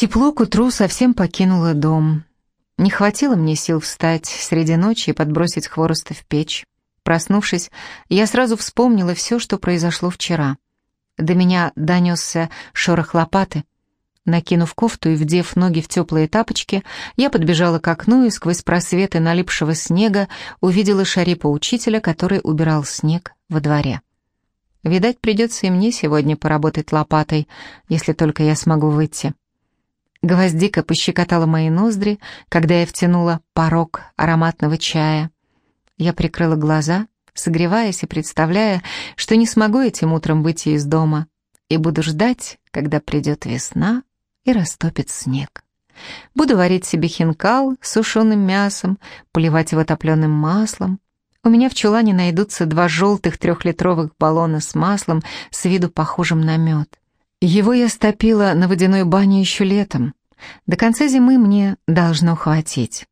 Тепло к утру совсем покинуло дом. Не хватило мне сил встать среди ночи и подбросить хвороста в печь. Проснувшись, я сразу вспомнила все, что произошло вчера. До меня донесся шорох лопаты. Накинув кофту и вдев ноги в теплые тапочки, я подбежала к окну и сквозь просветы налипшего снега увидела шарипа учителя, который убирал снег во дворе. Видать, придется и мне сегодня поработать лопатой, если только я смогу выйти. Гвоздика пощекотала мои ноздри, когда я втянула порог ароматного чая. Я прикрыла глаза, согреваясь и представляя, что не смогу этим утром выйти из дома, и буду ждать, когда придет весна и растопит снег. Буду варить себе хинкал с сушеным мясом, поливать его топленым маслом. У меня в чулане найдутся два желтых трехлитровых баллона с маслом с виду похожим на мед. Его я стопила на водяной бане еще летом. До конца зимы мне должно хватить.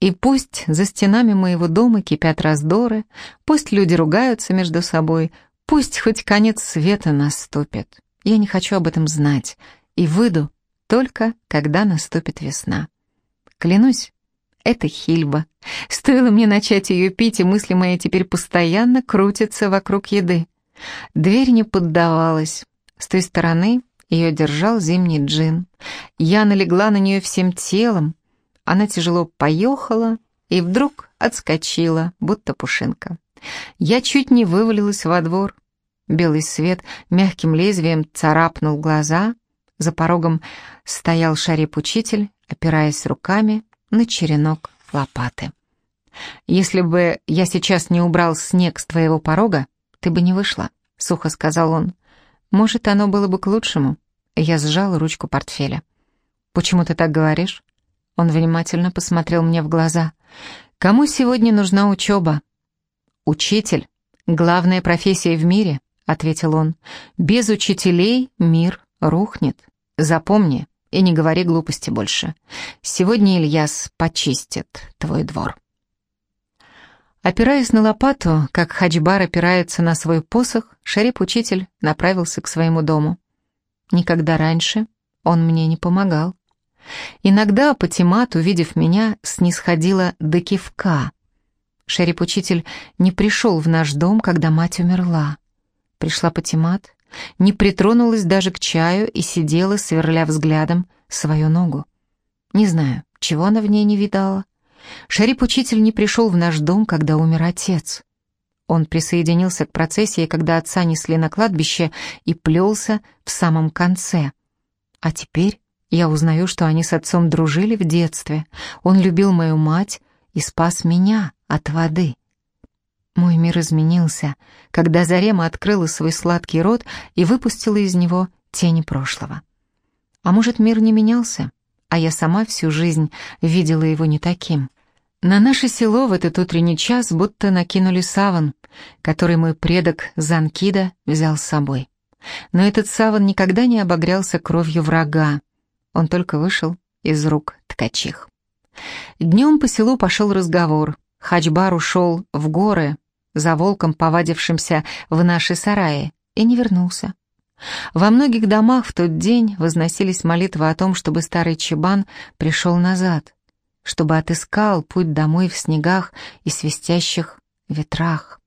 И пусть за стенами моего дома кипят раздоры, пусть люди ругаются между собой, пусть хоть конец света наступит. Я не хочу об этом знать и выйду только, когда наступит весна. Клянусь, это хильба. Стоило мне начать ее пить, и мысли мои теперь постоянно крутятся вокруг еды. Дверь не поддавалась. С той стороны ее держал зимний джин. Я налегла на нее всем телом. Она тяжело поехала и вдруг отскочила, будто пушинка. Я чуть не вывалилась во двор. Белый свет мягким лезвием царапнул глаза. За порогом стоял шарип-учитель, опираясь руками на черенок лопаты. «Если бы я сейчас не убрал снег с твоего порога, ты бы не вышла», — сухо сказал он. «Может, оно было бы к лучшему?» Я сжал ручку портфеля. «Почему ты так говоришь?» Он внимательно посмотрел мне в глаза. «Кому сегодня нужна учеба?» «Учитель — главная профессия в мире», — ответил он. «Без учителей мир рухнет. Запомни и не говори глупости больше. Сегодня Ильяс почистит твой двор». Опираясь на лопату, как Хаджбар опирается на свой посох, шарип-учитель направился к своему дому. Никогда раньше он мне не помогал. Иногда Патимат, увидев меня, снисходила до кивка. Шериф-учитель не пришел в наш дом, когда мать умерла. Пришла Патимат, не притронулась даже к чаю и сидела, сверля взглядом, свою ногу. Не знаю, чего она в ней не видала. Шериф-учитель не пришел в наш дом, когда умер отец. Он присоединился к процессии, когда отца несли на кладбище и плелся в самом конце. А теперь я узнаю, что они с отцом дружили в детстве. Он любил мою мать и спас меня от воды. Мой мир изменился, когда Зарема открыла свой сладкий рот и выпустила из него тени прошлого. А может, мир не менялся, а я сама всю жизнь видела его не таким — на наше село в этот утренний час будто накинули саван, который мой предок Занкида взял с собой. Но этот саван никогда не обогрялся кровью врага, он только вышел из рук ткачих. Днем по селу пошел разговор. Хаджбар ушел в горы за волком, повадившимся в наши сараи, и не вернулся. Во многих домах в тот день возносились молитвы о том, чтобы старый чебан пришел назад чтобы отыскал путь домой в снегах и свистящих ветрах.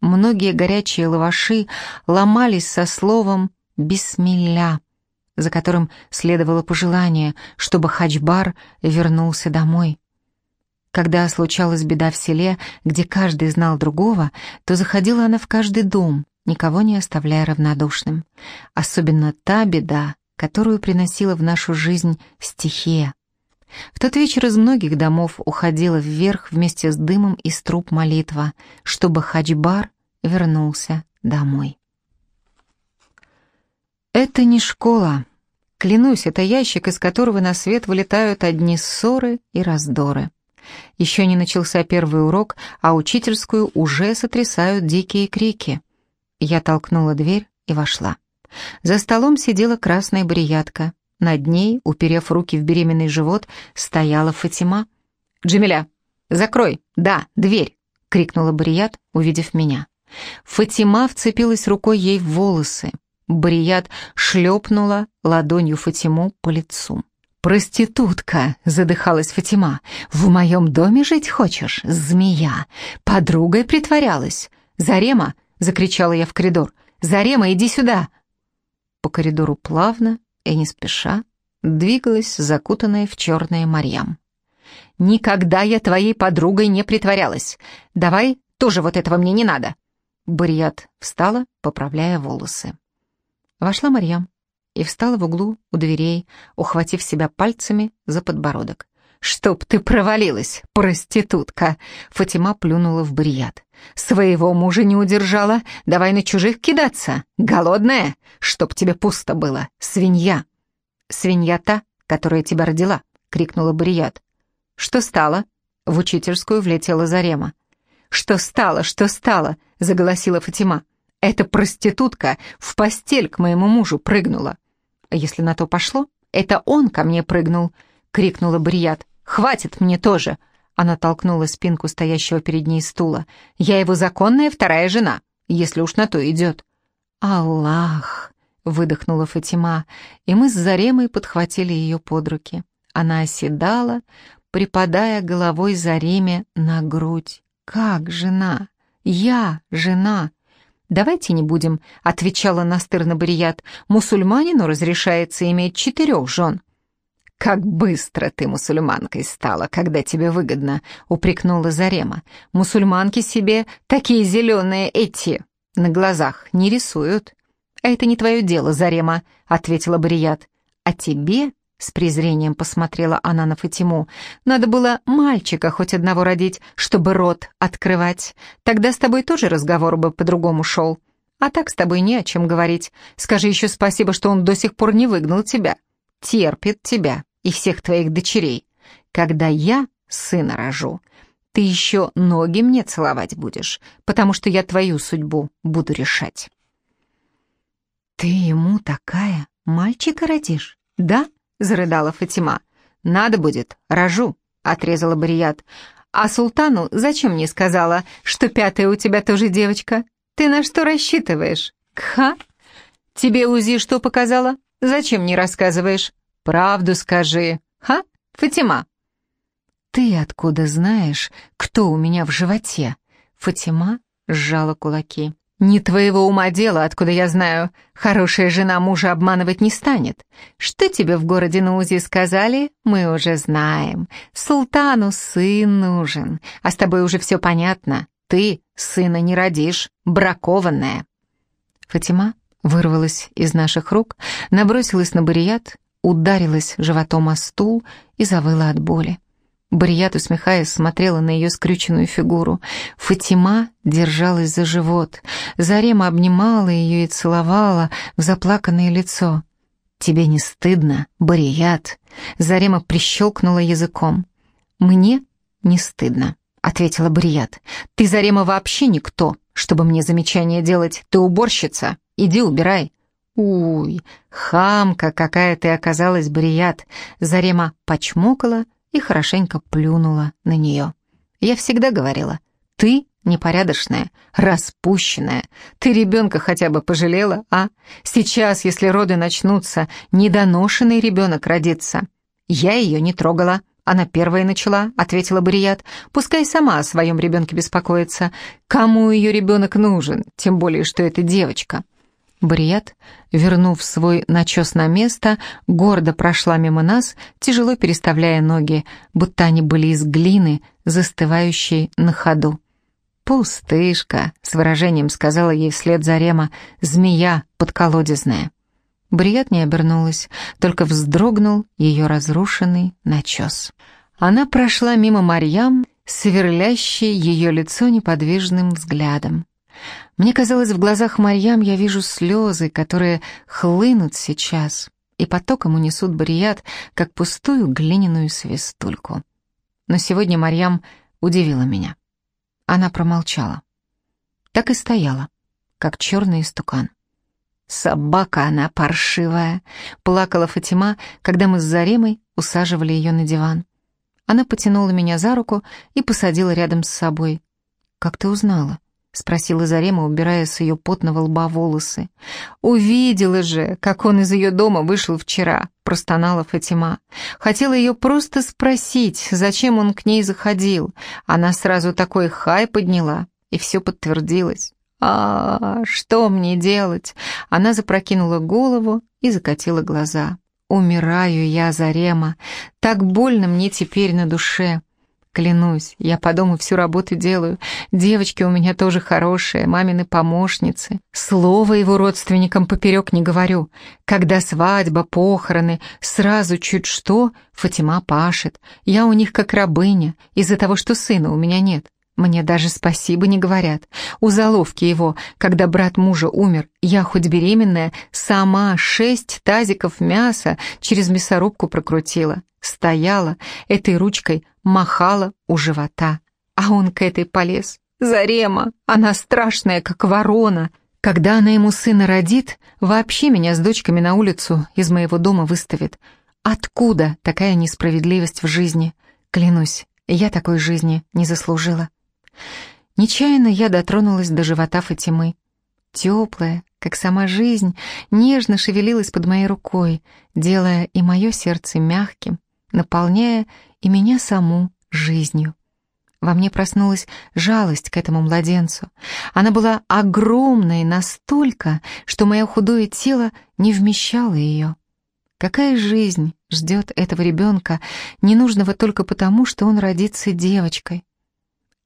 Многие горячие лаваши ломались со словом «бисмилля», за которым следовало пожелание, чтобы Хаджбар вернулся домой. Когда случалась беда в селе, где каждый знал другого, то заходила она в каждый дом, никого не оставляя равнодушным. Особенно та беда, которую приносила в нашу жизнь стихия. В тот вечер из многих домов уходила вверх вместе с дымом из труб молитва, чтобы Хаджбар вернулся домой. Это не школа. Клянусь, это ящик, из которого на свет вылетают одни ссоры и раздоры. Еще не начался первый урок, а учительскую уже сотрясают дикие крики. Я толкнула дверь и вошла. За столом сидела красная бариятка. Над ней, уперев руки в беременный живот, стояла Фатима. «Джамиля, закрой! Да, дверь!» — крикнула Барият, увидев меня. Фатима вцепилась рукой ей в волосы. Брият шлепнула ладонью Фатиму по лицу. «Проститутка!» — задыхалась Фатима. «В моем доме жить хочешь, змея? Подругой притворялась. Зарема!» — закричала я в коридор. «Зарема, иди сюда!» По коридору плавно и не спеша двигалась закутанная в черное Марьям. «Никогда я твоей подругой не притворялась. Давай, тоже вот этого мне не надо!» Барьят встала, поправляя волосы. Вошла Марьям и встала в углу у дверей, ухватив себя пальцами за подбородок. «Чтоб ты провалилась, проститутка!» Фатима плюнула в барьят. «Своего мужа не удержала? Давай на чужих кидаться! Голодная? Чтоб тебе пусто было, свинья!» «Свинья та, которая тебя родила!» — крикнула Барият. «Что стало?» — в учительскую влетела Зарема. «Что стало, что стало?» — заголосила Фатима. «Эта проститутка в постель к моему мужу прыгнула. Если на то пошло, это он ко мне прыгнул!» — крикнула Брият. «Хватит мне тоже!» Она толкнула спинку стоящего перед ней стула. «Я его законная вторая жена, если уж на то идет». «Аллах!» — выдохнула Фатима, и мы с Заремой подхватили ее под руки. Она оседала, припадая головой Зареме на грудь. «Как жена? Я жена!» «Давайте не будем», — отвечала настырно Барият. «Мусульманину разрешается иметь четырех жен». «Как быстро ты мусульманкой стала, когда тебе выгодно», — упрекнула Зарема. «Мусульманки себе такие зеленые эти на глазах не рисуют». «А это не твое дело, Зарема», — ответила Барият. «А тебе с презрением посмотрела она на Фатиму. «Надо было мальчика хоть одного родить, чтобы рот открывать. Тогда с тобой тоже разговор бы по-другому шел. А так с тобой не о чем говорить. Скажи еще спасибо, что он до сих пор не выгнал тебя. Терпит тебя и всех твоих дочерей. Когда я сына рожу, ты еще ноги мне целовать будешь, потому что я твою судьбу буду решать». «Ты ему такая мальчика родишь, да?» — зарыдала Фатима. «Надо будет, рожу», — отрезала Барият. «А султану зачем не сказала, что пятая у тебя тоже девочка? Ты на что рассчитываешь? Кха? Тебе УЗИ что показала? Зачем не рассказываешь? Правду скажи. Ха, Фатима?» «Ты откуда знаешь, кто у меня в животе?» Фатима сжала кулаки. «Не твоего ума дело, откуда я знаю. Хорошая жена мужа обманывать не станет. Что тебе в городе на УЗИ сказали, мы уже знаем. Султану сын нужен, а с тобой уже все понятно. Ты сына не родишь, бракованная». Фатима вырвалась из наших рук, набросилась на барият, ударилась животом о стул и завыла от боли. Барият, усмехаясь, смотрела на ее скрюченную фигуру. Фатима держалась за живот. Зарема обнимала ее и целовала в заплаканное лицо. «Тебе не стыдно, Барият?» Зарема прищелкнула языком. «Мне не стыдно», — ответила Барият. «Ты, Зарема, вообще никто, чтобы мне замечание делать. Ты уборщица. Иди убирай». «Уй, хамка какая ты оказалась, Барият!» Зарема почмокала и хорошенько плюнула на нее. Я всегда говорила, ты непорядочная, распущенная. Ты ребенка хотя бы пожалела, а? Сейчас, если роды начнутся, недоношенный ребенок родится. Я ее не трогала. Она первая начала, ответила Барият. Пускай сама о своем ребенке беспокоится. Кому ее ребенок нужен? Тем более, что это девочка. Барият, вернув свой начес на место, гордо прошла мимо нас, тяжело переставляя ноги, будто они были из глины, застывающей на ходу. «Пустышка», — с выражением сказала ей вслед Зарема, — «змея подколодезная». Брият не обернулась, только вздрогнул ее разрушенный начес. Она прошла мимо Марьям, сверлящей ее лицо неподвижным взглядом. Мне казалось, в глазах Марьям я вижу слезы, которые хлынут сейчас и потоком унесут Барият, как пустую глиняную свистульку. Но сегодня Марьям удивила меня. Она промолчала. Так и стояла, как черный истукан. «Собака она паршивая!» — плакала Фатима, когда мы с Заремой усаживали ее на диван. Она потянула меня за руку и посадила рядом с собой. «Как ты узнала?» Спросила Зарема, убирая с ее потного лба волосы. «Увидела же, как он из ее дома вышел вчера», — простонала Фатима. Хотела ее просто спросить, зачем он к ней заходил. Она сразу такой хай подняла, и все подтвердилось. «А, что мне делать?» Она запрокинула голову и закатила глаза. «Умираю я, Зарема. Так больно мне теперь на душе. Клянусь, я по дому всю работу делаю. Девочки у меня тоже хорошие, мамины помощницы. Слово его родственникам поперек не говорю. Когда свадьба, похороны, сразу чуть что, Фатима пашет. Я у них как рабыня, из-за того, что сына у меня нет. Мне даже спасибо не говорят. У заловки его, когда брат мужа умер, я хоть беременная, сама шесть тазиков мяса через мясорубку прокрутила. Стояла, этой ручкой махала у живота. А он к этой полез. Зарема, она страшная, как ворона. Когда она ему сына родит, вообще меня с дочками на улицу из моего дома выставит. Откуда такая несправедливость в жизни? Клянусь, я такой жизни не заслужила. Нечаянно я дотронулась до живота Фатимы. Теплая, как сама жизнь, нежно шевелилась под моей рукой, делая и мое сердце мягким, наполняя и меня саму жизнью. Во мне проснулась жалость к этому младенцу. Она была огромной настолько, что мое худое тело не вмещало ее. Какая жизнь ждет этого ребенка, ненужного только потому, что он родится девочкой?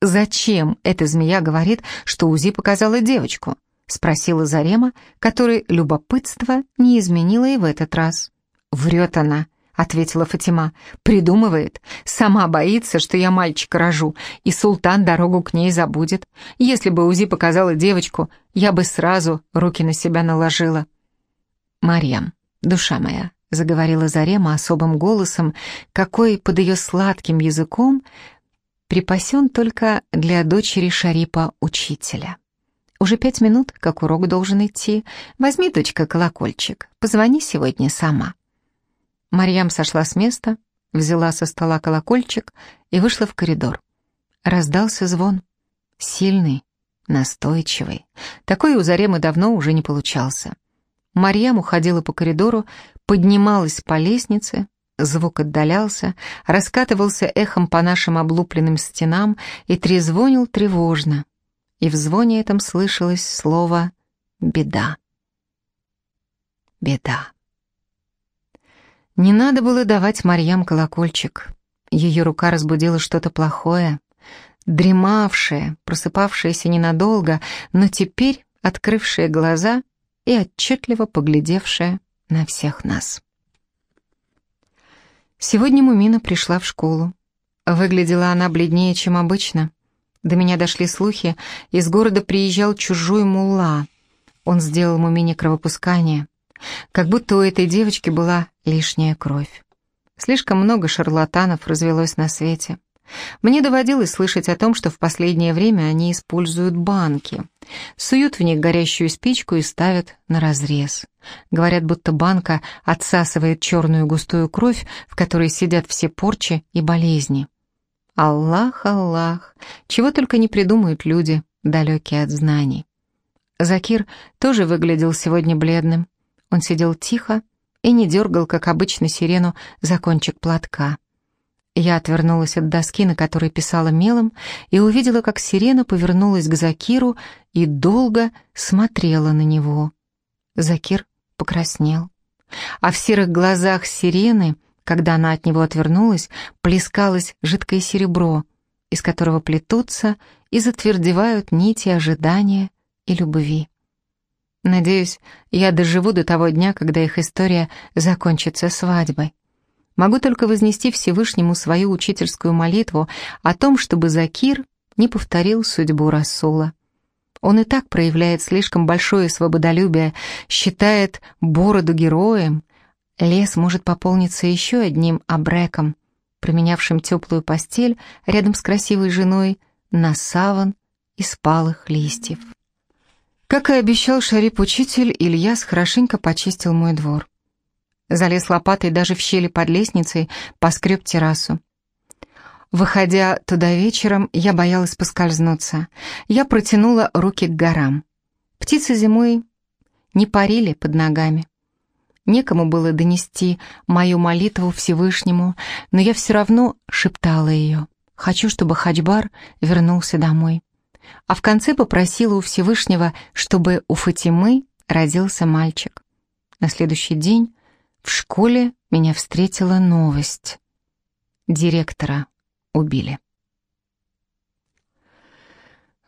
«Зачем эта змея говорит, что УЗИ показала девочку?» — спросила Зарема, которой любопытство не изменило и в этот раз. «Врет она», — ответила Фатима. «Придумывает. Сама боится, что я мальчика рожу, и султан дорогу к ней забудет. Если бы УЗИ показала девочку, я бы сразу руки на себя наложила». «Марьям, душа моя», — заговорила Зарема особым голосом, какой под ее сладким языком припасен только для дочери Шарипа учителя. Уже пять минут, как урок должен идти. Возьми, дочка, колокольчик. Позвони сегодня сама. Марьям сошла с места, взяла со стола колокольчик и вышла в коридор. Раздался звон. Сильный, настойчивый. Такой у Заремы давно уже не получался. Марьям уходила по коридору, поднималась по лестнице, Звук отдалялся, раскатывался эхом по нашим облупленным стенам и трезвонил тревожно. И в звоне этом слышалось слово «беда». Беда. Не надо было давать Марьям колокольчик. Ее рука разбудила что-то плохое, дремавшее, просыпавшееся ненадолго, но теперь открывшее глаза и отчетливо поглядевшее на всех нас. Сегодня Мумина пришла в школу. Выглядела она бледнее, чем обычно. До меня дошли слухи, из города приезжал чужой мулла. Он сделал Мумине кровопускание. Как будто у этой девочки была лишняя кровь. Слишком много шарлатанов развелось на свете. Мне доводилось слышать о том, что в последнее время они используют банки. Суют в них горящую спичку и ставят на разрез. Говорят, будто банка отсасывает черную густую кровь, в которой сидят все порчи и болезни. Аллах, Аллах, чего только не придумают люди, далекие от знаний. Закир тоже выглядел сегодня бледным. Он сидел тихо и не дергал, как обычно, сирену за кончик платка. Я отвернулась от доски, на которой писала мелом, и увидела, как сирена повернулась к Закиру и долго смотрела на него. Закир покраснел. А в серых глазах сирены, когда она от него отвернулась, плескалось жидкое серебро, из которого плетутся и затвердевают нити ожидания и любви. Надеюсь, я доживу до того дня, когда их история закончится свадьбой. Могу только вознести Всевышнему свою учительскую молитву о том, чтобы Закир не повторил судьбу Расула. Он и так проявляет слишком большое свободолюбие, считает бороду героем. Лес может пополниться еще одним абреком, променявшим теплую постель рядом с красивой женой на саван из палых листьев. Как и обещал Шарип-учитель, Ильяс хорошенько почистил мой двор. Залез лопатой даже в щели под лестницей, поскреб террасу. Выходя туда вечером, я боялась поскользнуться. Я протянула руки к горам. Птицы зимой не парили под ногами. Некому было донести мою молитву Всевышнему, но я все равно шептала ее. Хочу, чтобы Хачбар вернулся домой. А в конце попросила у Всевышнего, чтобы у Фатимы родился мальчик. На следующий день в школе меня встретила новость. Директора убили.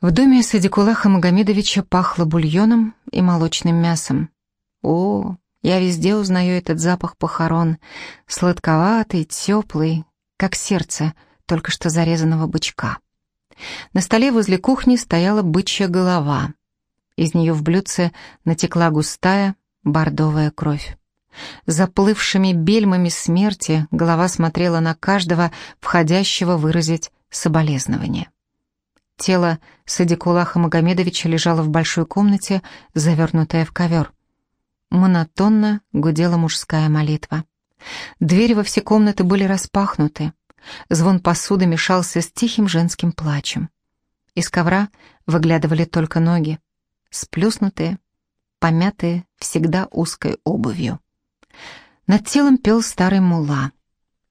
В доме Садикулаха Магомедовича пахло бульоном и молочным мясом. О, я везде узнаю этот запах похорон, сладковатый, теплый, как сердце только что зарезанного бычка. На столе возле кухни стояла бычья голова. Из нее в блюдце натекла густая бордовая кровь. Заплывшими бельмами смерти голова смотрела на каждого входящего выразить соболезнование. Тело Садикулаха Магомедовича лежало в большой комнате, завернутое в ковер. Монотонно гудела мужская молитва. Двери во все комнаты были распахнуты. Звон посуды мешался с тихим женским плачем. Из ковра выглядывали только ноги, сплюснутые, помятые всегда узкой обувью. Над телом пел старый мула.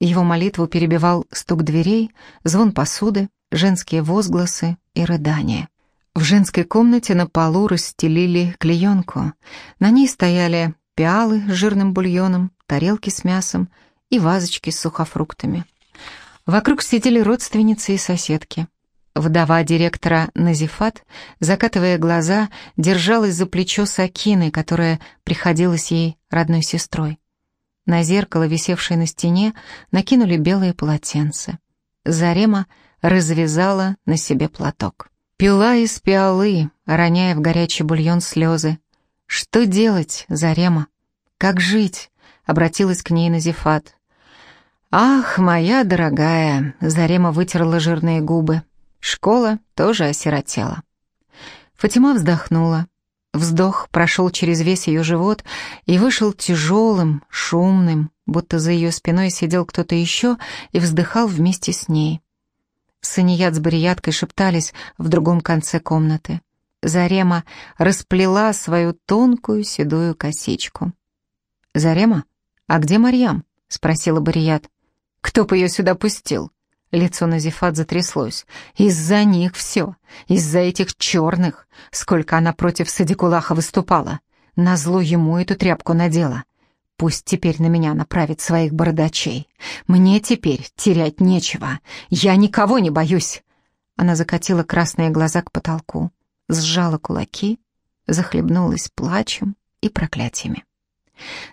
Его молитву перебивал стук дверей, звон посуды, женские возгласы и рыдания. В женской комнате на полу расстелили клеенку. На ней стояли пиалы с жирным бульоном, тарелки с мясом и вазочки с сухофруктами. Вокруг сидели родственницы и соседки. Вдова директора Назифат, закатывая глаза, держалась за плечо Сакины, которая приходилась ей родной сестрой. На зеркало, висевшее на стене, накинули белые полотенца. Зарема развязала на себе платок. Пила из пиалы, роняя в горячий бульон слезы. «Что делать, Зарема? Как жить?» — обратилась к ней Назифат. «Ах, моя дорогая!» — Зарема вытерла жирные губы. Школа тоже осиротела. Фатима вздохнула. Вздох прошел через весь ее живот и вышел тяжелым, шумным, будто за ее спиной сидел кто-то еще и вздыхал вместе с ней. Саният с Барияткой шептались в другом конце комнаты. Зарема расплела свою тонкую седую косичку. «Зарема, а где Марьям?» — спросила Барият. «Кто бы ее сюда пустил?» Лицо Назифат затряслось. «Из-за них все. Из-за этих черных. Сколько она против Садикулаха выступала. Назло ему эту тряпку надела. Пусть теперь на меня направит своих бородачей. Мне теперь терять нечего. Я никого не боюсь». Она закатила красные глаза к потолку, сжала кулаки, захлебнулась плачем и проклятиями.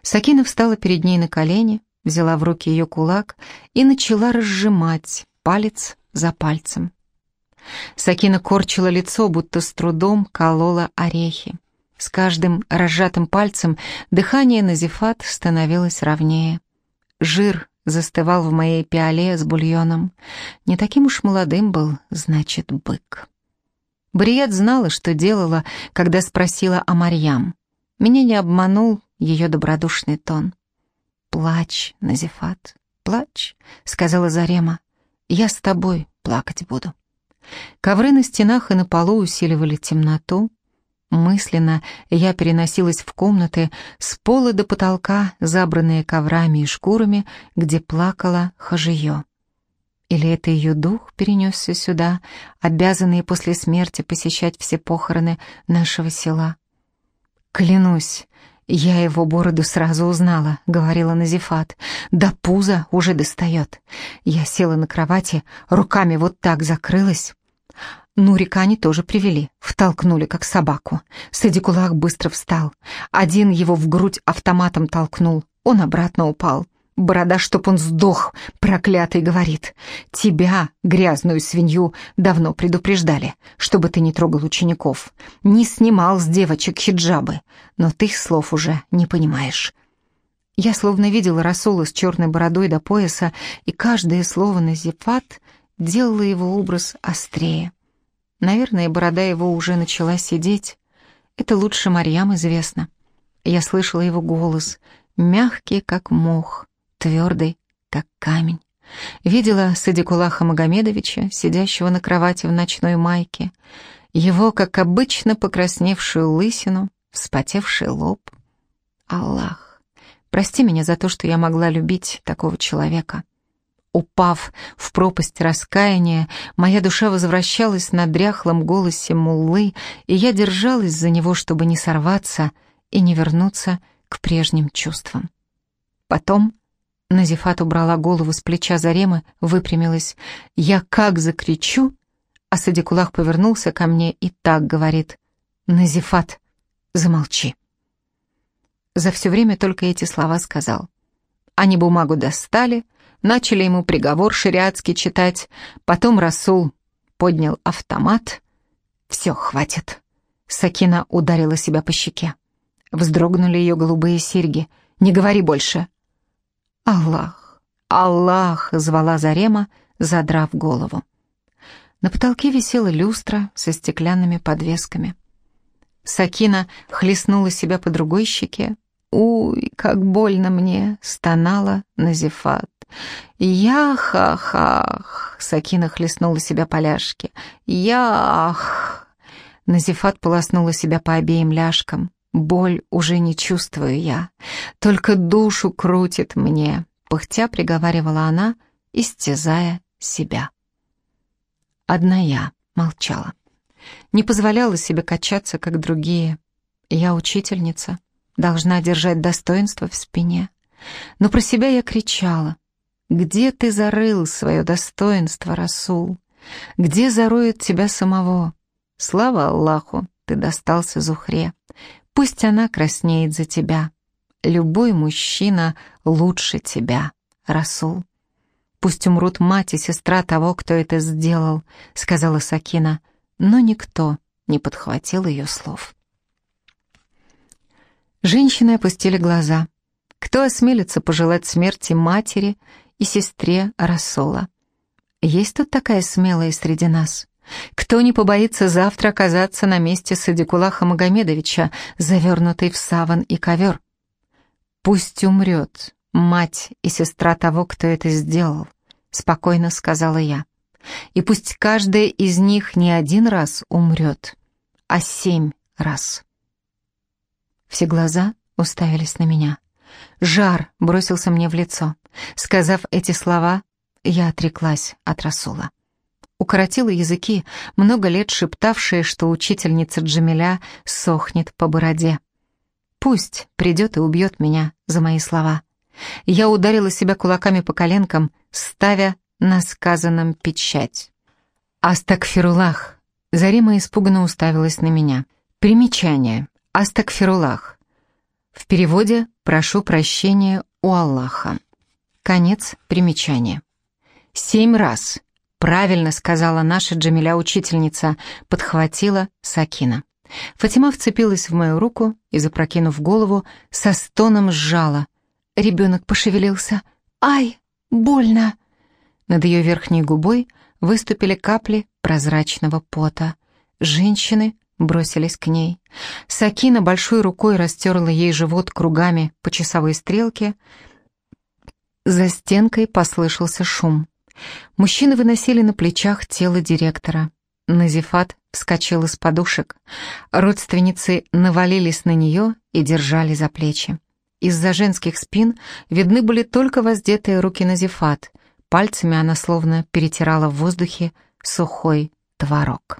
Сакина встала перед ней на колени, взяла в руки ее кулак и начала разжимать палец за пальцем. Сакина корчила лицо, будто с трудом колола орехи. С каждым разжатым пальцем дыхание на зефат становилось ровнее. Жир застывал в моей пиале с бульоном. Не таким уж молодым был, значит, бык. Бриет знала, что делала, когда спросила о Марьям. Меня не обманул ее добродушный тон. «Плачь, Назифат, плачь», — сказала Зарема. «Я с тобой плакать буду». Ковры на стенах и на полу усиливали темноту. Мысленно я переносилась в комнаты с пола до потолка, забранные коврами и шкурами, где плакала Хажиё. Или это ее дух перенесся сюда, обязанный после смерти посещать все похороны нашего села? Клянусь, «Я его бороду сразу узнала», — говорила Назифат. «До пуза уже достает». Я села на кровати, руками вот так закрылась. Нурика они тоже привели, втолкнули, как собаку. Садикулах быстро встал. Один его в грудь автоматом толкнул, он обратно упал. Борода, чтоб он сдох, проклятый, говорит. Тебя, грязную свинью, давно предупреждали, чтобы ты не трогал учеников. Не снимал с девочек хиджабы, но ты их слов уже не понимаешь. Я словно видела Расула с черной бородой до пояса, и каждое слово на зефат делало его образ острее. Наверное, борода его уже начала сидеть. Это лучше Марьям известно. Я слышала его голос, мягкий, как мох, твердый, как камень. Видела Садикулаха Магомедовича, сидящего на кровати в ночной майке, его, как обычно, покрасневшую лысину, вспотевший лоб. Аллах, прости меня за то, что я могла любить такого человека. Упав в пропасть раскаяния, моя душа возвращалась на дряхлом голосе муллы, и я держалась за него, чтобы не сорваться и не вернуться к прежним чувствам. Потом Назифат убрала голову с плеча Заремы, выпрямилась. «Я как закричу!» А Садикулах повернулся ко мне и так говорит. «Назифат, замолчи!» За все время только эти слова сказал. Они бумагу достали, начали ему приговор шариатский читать, потом Расул поднял автомат. «Все, хватит!» Сакина ударила себя по щеке. Вздрогнули ее голубые серьги. «Не говори больше!» «Аллах! Аллах!» — звала Зарема, задрав голову. На потолке висела люстра со стеклянными подвесками. Сакина хлестнула себя по другой щеке. «Уй, как больно мне!» — стонала Назифат. «Ях-ах-ах!» — Сакина хлестнула себя по ляжке. «Ях!» Назифат полоснула себя по обеим ляжкам. Боль уже не чувствую я, только душу крутит мне, пыхтя приговаривала она, истязая себя. Одна я молчала. Не позволяла себе качаться, как другие. Я учительница, должна держать достоинство в спине. Но про себя я кричала. «Где ты зарыл свое достоинство, Расул? Где зароет тебя самого? Слава Аллаху, ты достался Зухре. Пусть она краснеет за тебя. Любой мужчина лучше тебя, Расул. Пусть умрут мать и сестра того, кто это сделал, сказала Сакина, но никто не подхватил ее слов. Женщины опустили глаза. Кто осмелится пожелать смерти матери и сестре Расула? Есть тут такая смелая среди нас? Кто не побоится завтра оказаться на месте Садикулаха Магомедовича, завернутый в саван и ковер? Пусть умрет мать и сестра того, кто это сделал, спокойно сказала я. И пусть каждая из них не один раз умрет, а семь раз. Все глаза уставились на меня. Жар бросился мне в лицо. Сказав эти слова, я отреклась от Расула укоротила языки, много лет шептавшие, что учительница Джамиля сохнет по бороде. Пусть придет и убьет меня за мои слова. Я ударила себя кулаками по коленкам, ставя на сказанном печать. Астакфирулах. Зарима испуганно уставилась на меня. Примечание. Астакфирулах. В переводе «прошу прощения у Аллаха». Конец примечания. Семь раз «Правильно», — сказала наша Джамиля-учительница, подхватила Сакина. Фатима вцепилась в мою руку и, запрокинув голову, со стоном сжала. Ребенок пошевелился. «Ай, больно!» Над ее верхней губой выступили капли прозрачного пота. Женщины бросились к ней. Сакина большой рукой растерла ей живот кругами по часовой стрелке. За стенкой послышался шум. Мужчины выносили на плечах тело директора. Назифат вскочил из подушек. Родственницы навалились на нее и держали за плечи. Из-за женских спин видны были только воздетые руки Назифат. Пальцами она словно перетирала в воздухе сухой творог.